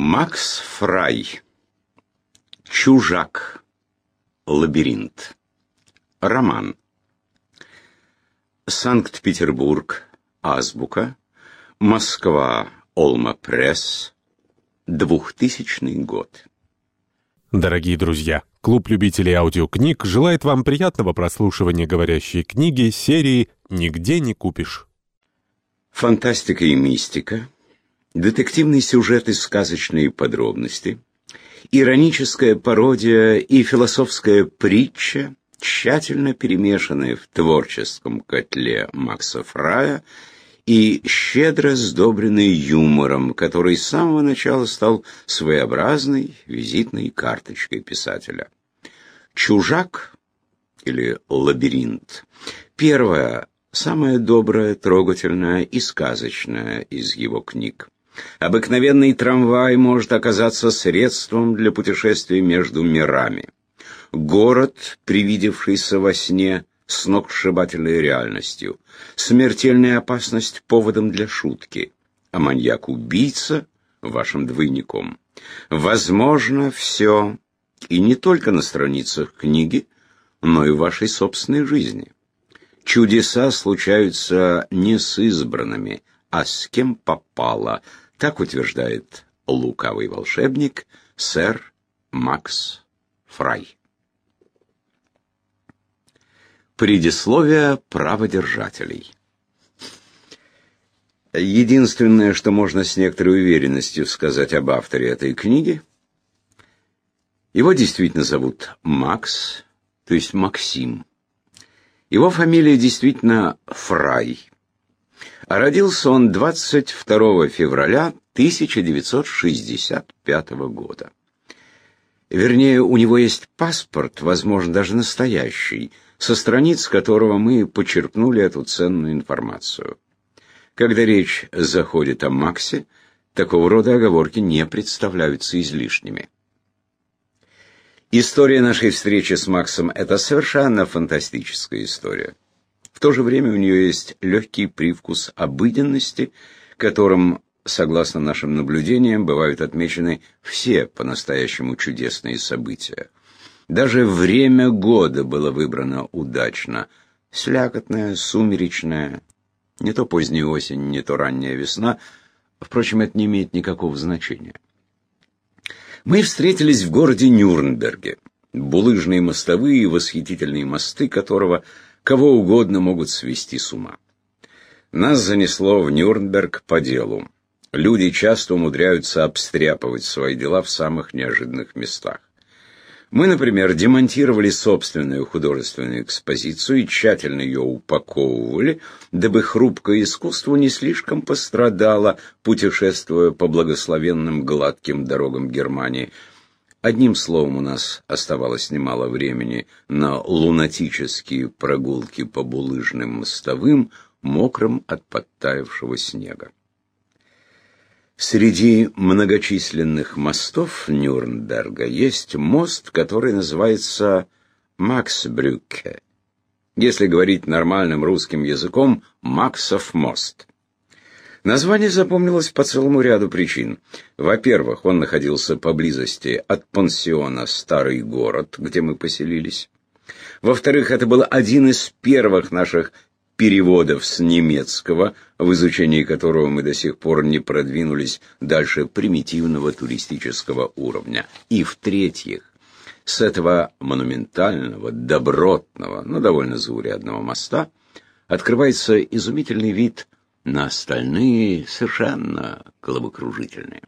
Макс Фрай. Чужак. Лабиринт. Роман. Санкт-Петербург. Азбука. Москва. Олма Пресс. 2000 год. Дорогие друзья, клуб любителей аудиокниг желает вам приятного прослушивания говорящей книги серии «Нигде не купишь». Фантастика и мистика, детективный сюжет и сказочные подробности, ироническая пародия и философская притча, тщательно перемешанные в творческом котле Макса Фрая и щедро сдобренный юмором, который с самого начала стал своеобразной визитной карточкой писателя. «Чужак» или «Лабиринт» — первая, самая добрая, трогательная и сказочная из его книг. Обыкновенный трамвай может оказаться средством для путешествия между мирами. Город, привидевшийся во сне, сногсшибательной реальностью. Смертельная опасность поводом для шутки, а маньяк-убийца вашим двойником. Возможно, все, и не только на страницах книги, но и в вашей собственной жизни. Чудеса случаются не с избранными, а с кем попало, так утверждает лукавый волшебник сэр Макс Фрай. Предисловие праводержателей. Единственное, что можно с некоторой уверенностью сказать об авторе этой книги, его действительно зовут Макс, то есть Максим. Его фамилия действительно Фрай. А родился он 22 февраля 1965 года. Вернее, у него есть паспорт, возможно, даже настоящий, со страниц которого мы почерпнули эту ценную информацию. Когда речь заходит о Максе, такого рода оговорки не представляются излишними. История нашей встречи с Максом – это совершенно фантастическая история. В то же время у нее есть легкий привкус обыденности, которым, согласно нашим наблюдениям, бывают отмечены все по-настоящему чудесные события. Даже время года было выбрано удачно. Слякотная, сумеречная, не то поздняя осень, не то ранняя весна. Впрочем, это не имеет никакого значения. Мы встретились в городе Нюрнберге. Булыжные мостовые восхитительные мосты которого кого угодно могут свести с ума. Нас занесло в Нюрнберг по делу. Люди часто умудряются обстряпывать свои дела в самых неожиданных местах. Мы, например, демонтировали собственную художественную экспозицию и тщательно ее упаковывали, дабы хрупкое искусство не слишком пострадало, путешествуя по благословенным гладким дорогам Германии. Одним словом, у нас оставалось немало времени на лунатические прогулки по булыжным мостовым, мокрым от подтаявшего снега. Среди многочисленных мостов Нюрнберга есть мост, который называется Максбрюкке. Если говорить нормальным русским языком, Максов мост. Название запомнилось по целому ряду причин. Во-первых, он находился поблизости от пансиона «Старый город», где мы поселились. Во-вторых, это был один из первых наших переводов с немецкого, в изучении которого мы до сих пор не продвинулись дальше примитивного туристического уровня. И в-третьих, с этого монументального, добротного, но довольно заурядного моста открывается изумительный вид на остальные, совершенно головокружительные.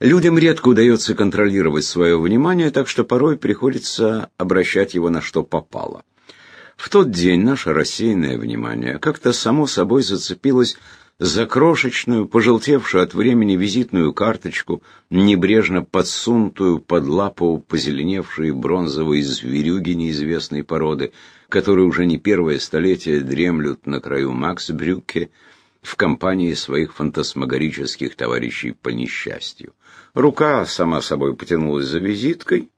Людям редко удается контролировать свое внимание, так что порой приходится обращать его на что попало. В тот день наше рассеянное внимание как-то само собой зацепилось за крошечную, пожелтевшую от времени визитную карточку, небрежно подсунутую под лапу позеленевшие бронзовые зверюги неизвестной породы, которые уже не первое столетие дремлют на краю Максбрюке в компании своих фантасмагорических товарищей по несчастью. Рука сама собой потянулась за визиткой,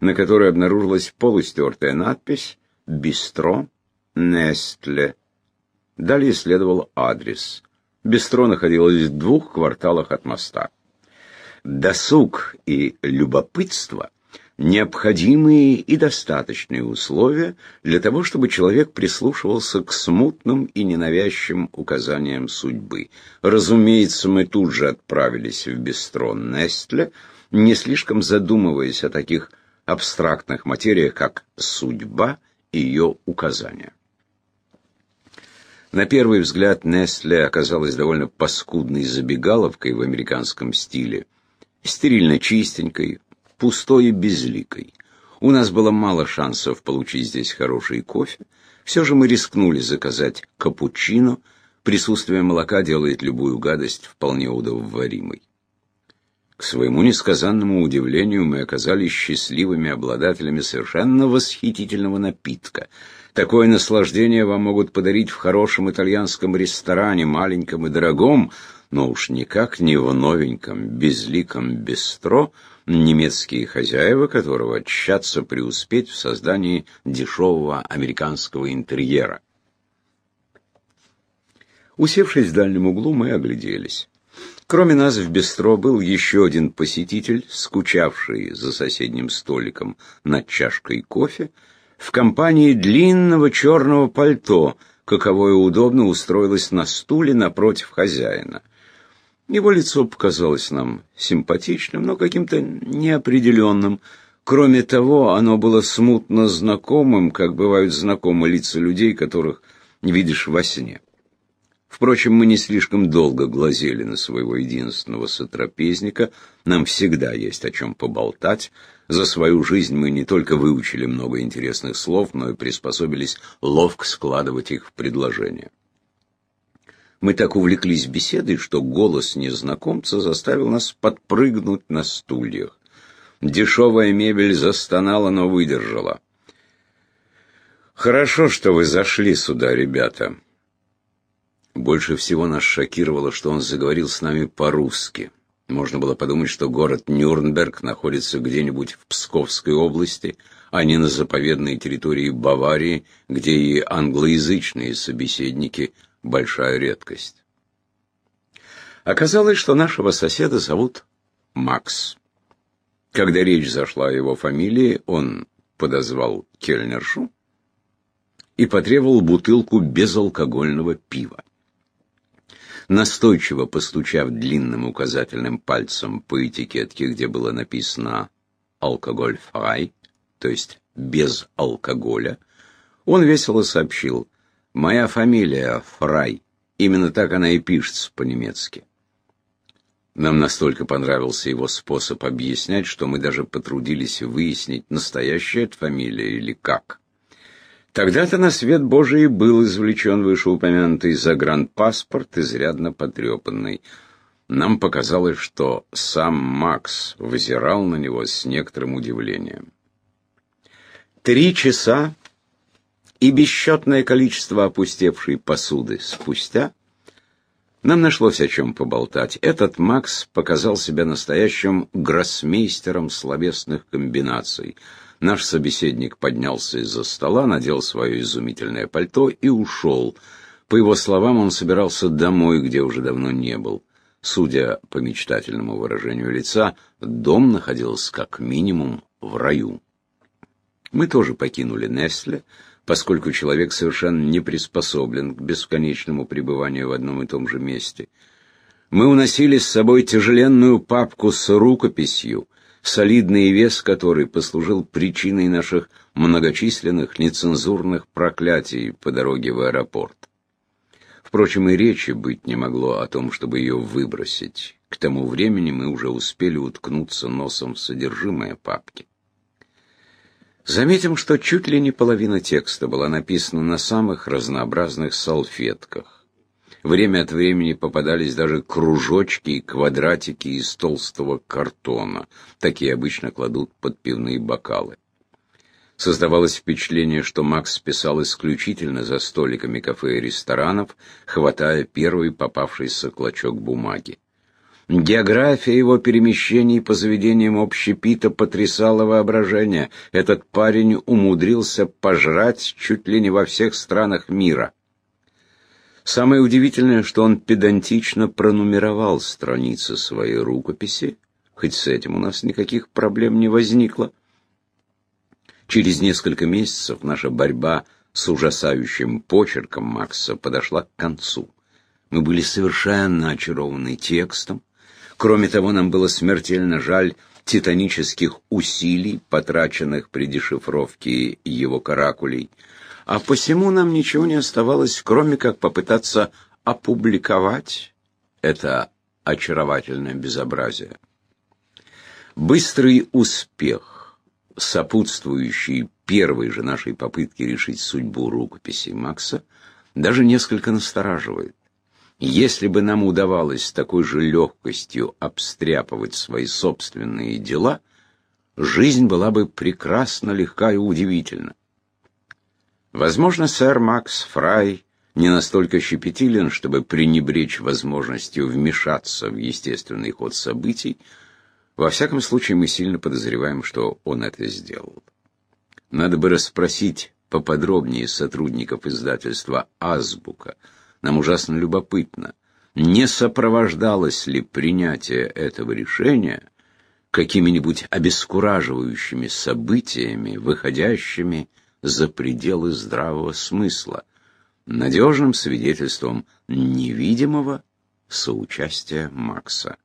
на которой обнаружилась полустертая надпись Бистро Нестле. Далее следовал адрес. Бестро находилось в двух кварталах от моста. Досуг и любопытство – необходимые и достаточные условия для того, чтобы человек прислушивался к смутным и ненавязчивым указаниям судьбы. Разумеется, мы тут же отправились в бистро Нестле, не слишком задумываясь о таких абстрактных материях, как судьба и ее указания. На первый взгляд Нестле оказалась довольно паскудной забегаловкой в американском стиле, стерильно чистенькой, пустой и безликой. У нас было мало шансов получить здесь хороший кофе. Все же мы рискнули заказать капучино. Присутствие молока делает любую гадость вполне удовлетворимой. К своему несказанному удивлению мы оказались счастливыми обладателями совершенно восхитительного напитка. Такое наслаждение вам могут подарить в хорошем итальянском ресторане, маленьком и дорогом, но уж никак не в новеньком, безликом бистро, немецкие хозяева которого тщатся преуспеть в создании дешевого американского интерьера. Усевшись в дальнем углу, мы огляделись. Кроме нас в бистро был еще один посетитель, скучавший за соседним столиком над чашкой кофе, в компании длинного черного пальто, каковое удобно устроилось на стуле напротив хозяина. Его лицо показалось нам симпатичным, но каким-то неопределенным. Кроме того, оно было смутно знакомым, как бывают знакомы лица людей, которых видишь во сне. Впрочем, мы не слишком долго глазели на своего единственного сотрапезника, нам всегда есть о чем поболтать. За свою жизнь мы не только выучили много интересных слов, но и приспособились ловко складывать их в предложения. Мы так увлеклись беседой, что голос незнакомца заставил нас подпрыгнуть на стульях. Дешевая мебель застонала, но выдержала. «Хорошо, что вы зашли сюда, ребята», больше всего нас шокировало, что он заговорил с нами по-русски. Можно было подумать, что город Нюрнберг находится где-нибудь в Псковской области, а не на заповедной территории Баварии, где и англоязычные собеседники – большая редкость. Оказалось, что нашего соседа зовут Макс. Когда речь зашла о его фамилии, он подозвал кельнершу и потребовал бутылку безалкогольного пива. Настойчиво постучав длинным указательным пальцем по этикетке, где было написано «алкоголь фрай», то есть «без алкоголя», он весело сообщил «Моя фамилия Фрай». Именно так она и пишется по-немецки. Нам настолько понравился его способ объяснять, что мы даже потрудились выяснить, настоящая это фамилия или как. Тогда-то на свет Божий был извлечен вышеупомянутый загранпаспорт, изрядно потрепанный. Нам показалось, что сам Макс взирал на него с некоторым удивлением. Три часа и бесчетное количество опустевшей посуды спустя нам нашлось о чем поболтать. Этот Макс показал себя настоящим гроссмейстером словесных комбинаций — Наш собеседник поднялся из-за стола, надел свое изумительное пальто и ушел. По его словам, он собирался домой, где уже давно не был. Судя по мечтательному выражению лица, дом находился как минимум в раю. Мы тоже покинули Нестле, поскольку человек совершенно не приспособлен к бесконечному пребыванию в одном и том же месте. Мы уносили с собой тяжеленную папку с рукописью, солидный вес которой послужил причиной наших многочисленных нецензурных проклятий по дороге в аэропорт. Впрочем, и речи быть не могло о том, чтобы ее выбросить. К тому времени мы уже успели уткнуться носом в содержимое папки. Заметим, что чуть ли не половина текста была написана на самых разнообразных салфетках. Время от времени попадались даже кружочки и квадратики из толстого картона. Такие обычно кладут под пивные бокалы. Создавалось впечатление, что Макс писал исключительно за столиками кафе и ресторанов, хватая первый попавшийся клочок бумаги. География его перемещений по заведениям общепита потрясала воображение. Этот парень умудрился пожрать чуть ли не во всех странах мира. Самое удивительное, что он педантично пронумеровал страницы своей рукописи, хоть с этим у нас никаких проблем не возникло. Через несколько месяцев наша борьба с ужасающим почерком Макса подошла к концу. Мы были совершенно очарованы текстом. Кроме того, нам было смертельно жаль титанических усилий, потраченных при дешифровке его каракулей, а посему нам ничего не оставалось, кроме как попытаться опубликовать это очаровательное безобразие. Быстрый успех, сопутствующий первой же нашей попытке решить судьбу рукописи Макса, даже несколько настораживает. Если бы нам удавалось с такой же легкостью обстряпывать свои собственные дела, жизнь была бы прекрасно легка и удивительна. Возможно, сэр Макс Фрай не настолько щепетилен, чтобы пренебречь возможностью вмешаться в естественный ход событий. Во всяком случае, мы сильно подозреваем, что он это сделал. Надо бы расспросить поподробнее сотрудников издательства «Азбука», нам ужасно любопытно, не сопровождалось ли принятие этого решения какими-нибудь обескураживающими событиями, выходящими за пределы здравого смысла, надежным свидетельством невидимого соучастия Макса.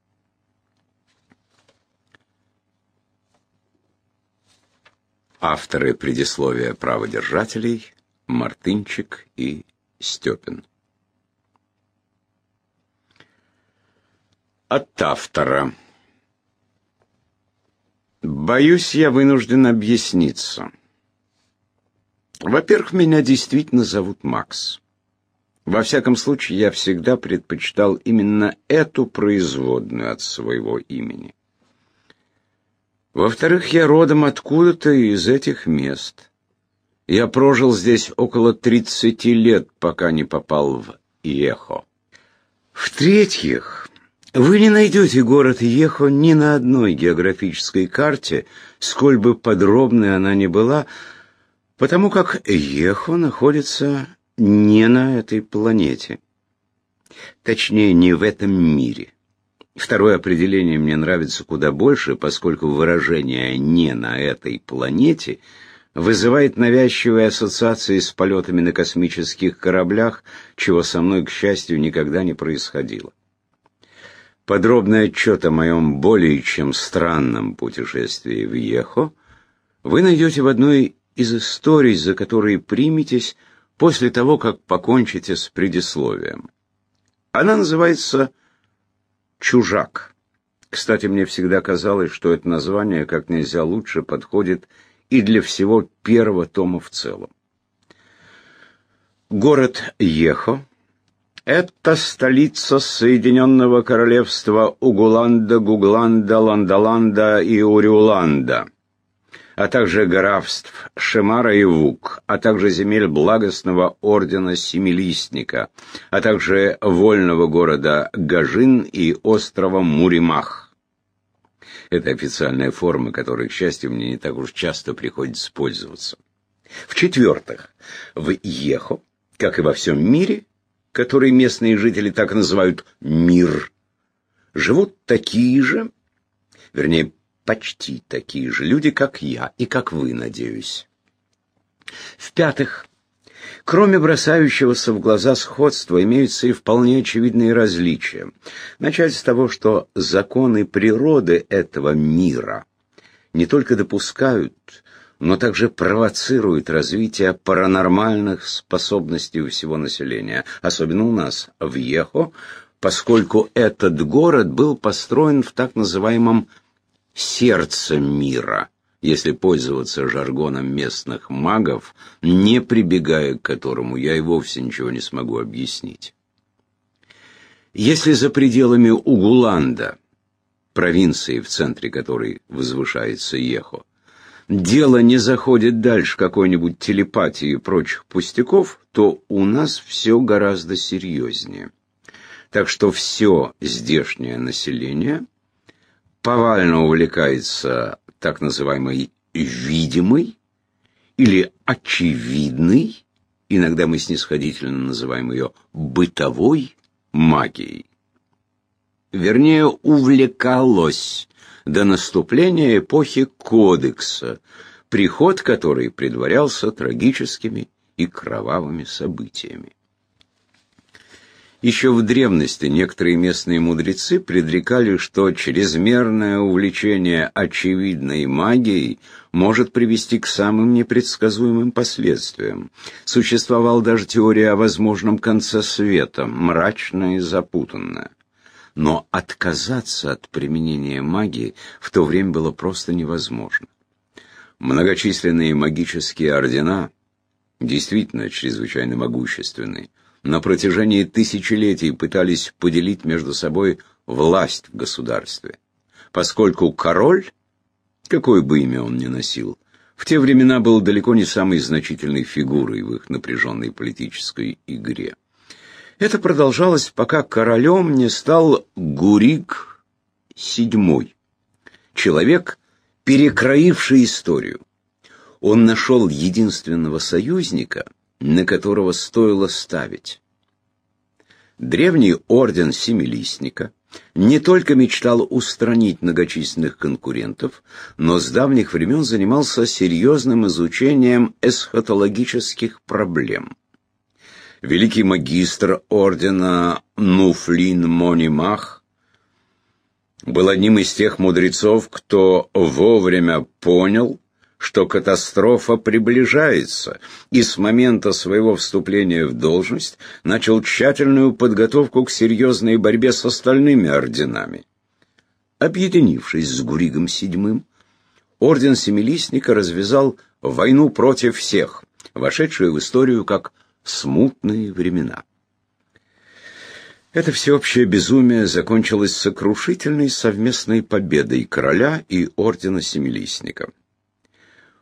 Авторы предисловия праводержателей Мартынчик и Степин. От автора. Боюсь, я вынужден объясниться. Во-первых, меня действительно зовут Макс. Во всяком случае, я всегда предпочитал именно эту производную от своего имени. Во-вторых, я родом откуда-то из этих мест. Я прожил здесь около 30 лет, пока не попал в Ехо. В-третьих, вы не найдете город Ехо ни на одной географической карте, сколь бы подробной она ни была, потому как Ехо находится не на этой планете. Точнее, не в этом мире. Второе определение мне нравится куда больше, поскольку выражение «не на этой планете» вызывает навязчивые ассоциации с полетами на космических кораблях, чего со мной, к счастью, никогда не происходило. Подробный отчет о моем более чем странном путешествии в Ехо вы найдете в одной из историй, за которые приметесь после того, как покончите с предисловием. Она называется «Чужак». Кстати, мне всегда казалось, что это название как нельзя лучше подходит и для всего первого тома в целом. Город Ехо это столица Соединенного Королевства Угуланда, Гугланда, Ландаланда и Уриуланда, а также графств Шемара и Вук, а также земель благостного ордена Семилистника, а также вольного города Гажин и острова Муримах. Это официальная форма, которой, к счастью, мне не так уж часто приходится пользоваться. В-четвертых, в Ехо, как и во всем мире, который местные жители так называют «мир», живут такие же, вернее, почти такие же люди, как я и как вы, надеюсь. В-пятых, кроме бросающегося в глаза сходства, имеются и вполне очевидные различия. Начать с того, что законы природы этого мира не только допускают, но также провоцирует развитие паранормальных способностей у всего населения, особенно у нас, в Ехо, поскольку этот город был построен в так называемом «сердце мира», если пользоваться жаргоном местных магов, не прибегая к которому я и вовсе ничего не смогу объяснить. Если за пределами Угуланда, провинции, в центре которой возвышается Ехо, дело не заходит дальше какой-нибудь телепатии и прочих пустяков, то у нас все гораздо серьезнее. Так что все здешнее население повально увлекается так называемой «видимой» или «очевидной» иногда мы снисходительно называем ее бытовой магией. Вернее, увлекалось до наступления эпохи Кодекса, приход которой предварялся трагическими и кровавыми событиями. Еще в древности некоторые местные мудрецы предрекали, что чрезмерное увлечение очевидной магией может привести к самым непредсказуемым последствиям. Существовала даже теория о возможном конце света, мрачная и запутанная. Но отказаться от применения магии в то время было просто невозможно. Многочисленные магические ордена, действительно чрезвычайно могущественные, на протяжении тысячелетий пытались поделить между собой власть в государстве, поскольку король, какое бы имя он ни носил, в те времена был далеко не самой значительной фигурой в их напряженной политической игре. Это продолжалось, пока королем не стал Гурик VII, человек, перекроивший историю. Он нашел единственного союзника – на которого стоило ставить. Древний орден Семилистника не только мечтал устранить многочисленных конкурентов, но с давних времен занимался серьезным изучением эсхатологических проблем. Великий магистр ордена Нуфлин Монимах был одним из тех мудрецов, кто вовремя понял, что катастрофа приближается, и с момента своего вступления в должность начал тщательную подготовку к серьезной борьбе с остальными орденами. Объединившись с Гуригом VII, орден Семилистника развязал войну против всех, вошедшую в историю как «смутные времена». Это всеобщее безумие закончилось сокрушительной совместной победой короля и ордена Семилистника.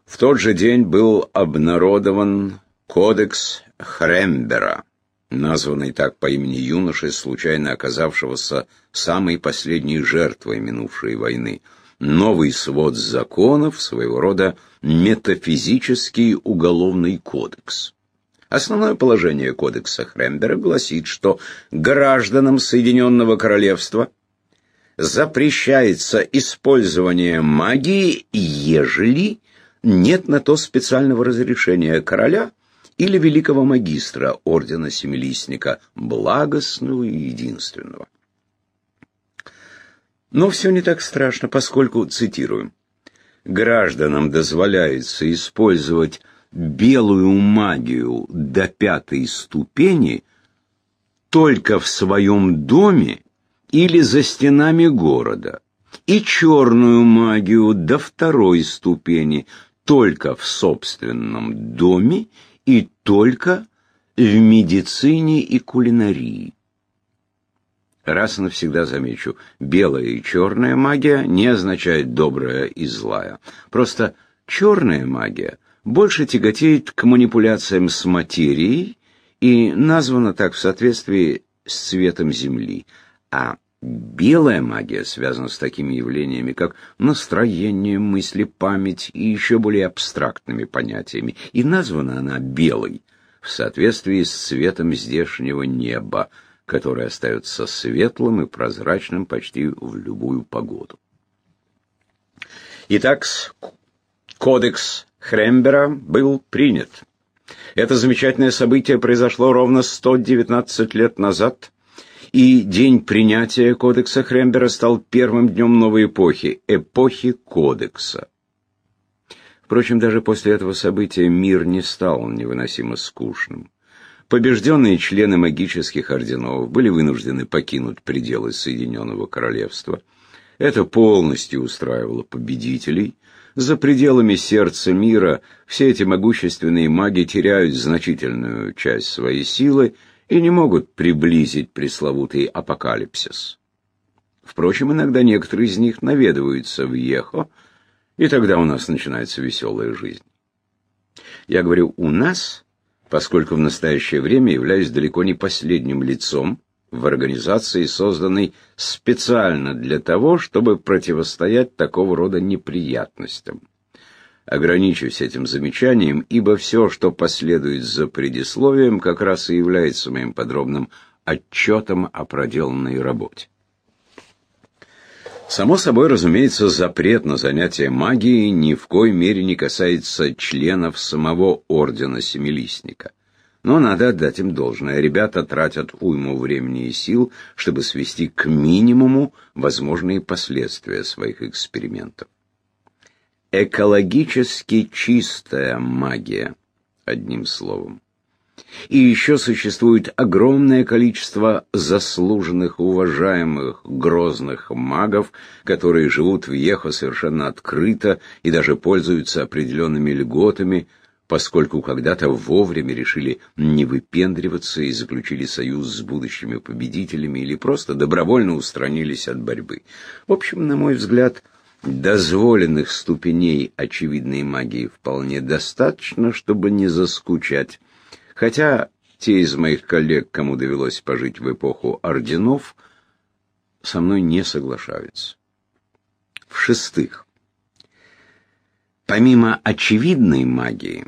В тот же день был обнародован кодекс Хрембера, названный так по имени юноши, случайно оказавшегося самой последней жертвой минувшей войны. Новый свод законов, своего рода метафизический уголовный кодекс. Основное положение кодекса Хрембера гласит, что гражданам Соединенного Королевства запрещается использование магии, ежели нет на то специального разрешения короля или великого магистра ордена Семилистника, благостного и единственного. Но все не так страшно, поскольку, цитирую, гражданам дозволяется использовать белую магию до пятой ступени только в своем доме или за стенами города, и черную магию до второй ступени только в собственном доме и только в медицине и кулинарии. Раз и навсегда замечу, белая и черная магия не означает добрая и злая. Просто черная магия больше тяготеет к манипуляциям с материей и названа так в соответствии с цветом Земли, а Белая магия связана с такими явлениями, как настроение, мысли, память и еще более абстрактными понятиями, и названа она белой в соответствии с цветом здешнего неба, которое остается светлым и прозрачным почти в любую погоду. Итак, кодекс Хрембера был принят. Это замечательное событие произошло ровно 119 лет назад – и день принятия кодекса Хрембера стал первым днем новой эпохи, эпохи кодекса. Впрочем, даже после этого события мир не стал невыносимо скучным. Побежденные члены магических орденов были вынуждены покинуть пределы Соединенного Королевства. Это полностью устраивало победителей. За пределами сердца мира все эти могущественные маги теряют значительную часть своей силы и не могут приблизить пресловутый апокалипсис. Впрочем, иногда некоторые из них наведываются в Ехо, и тогда у нас начинается веселая жизнь. Я говорю «у нас», поскольку в настоящее время являюсь далеко не последним лицом в организации, созданной специально для того, чтобы противостоять такого рода неприятностям. Ограничусь этим замечанием, ибо все, что последует за предисловием, как раз и является моим подробным отчетом о проделанной работе. Само собой, разумеется, запрет на занятие магией ни в коей мере не касается членов самого Ордена Семилистника. Но надо отдать им должное. Ребята тратят уйму времени и сил, чтобы свести к минимуму возможные последствия своих экспериментов. Экологически чистая магия, одним словом. И еще существует огромное количество заслуженных, уважаемых, грозных магов, которые живут в Ехо совершенно открыто и даже пользуются определенными льготами, поскольку когда-то вовремя решили не выпендриваться и заключили союз с будущими победителями или просто добровольно устранились от борьбы. В общем, на мой взгляд, дозволенных ступеней очевидной магии вполне достаточно, чтобы не заскучать. Хотя те из моих коллег, кому довелось пожить в эпоху орденов, со мной не соглашаются. В-шестых, помимо очевидной магии,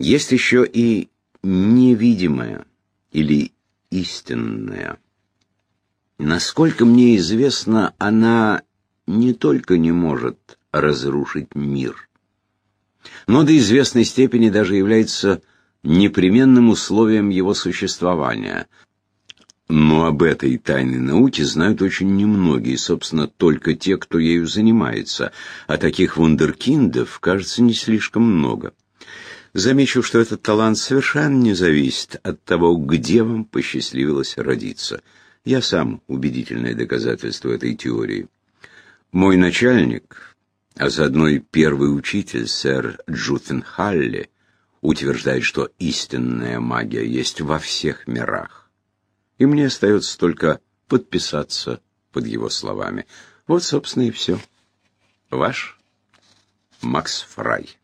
есть еще и невидимая или истинная. Насколько мне известно, она не только не может разрушить мир, но до известной степени даже является непременным условием его существования. Но об этой тайной науке знают очень немногие, собственно, только те, кто ею занимается, а таких вундеркиндов, кажется, не слишком много. Замечу, что этот талант совершенно не зависит от того, где вам посчастливилось родиться. Я сам убедительное доказательство этой теории. Мой начальник, а заодно и первый учитель, сэр Джуффин Халли, утверждает, что истинная магия есть во всех мирах. И мне остается только подписаться под его словами. Вот, собственно, и все. Ваш Макс Фрай.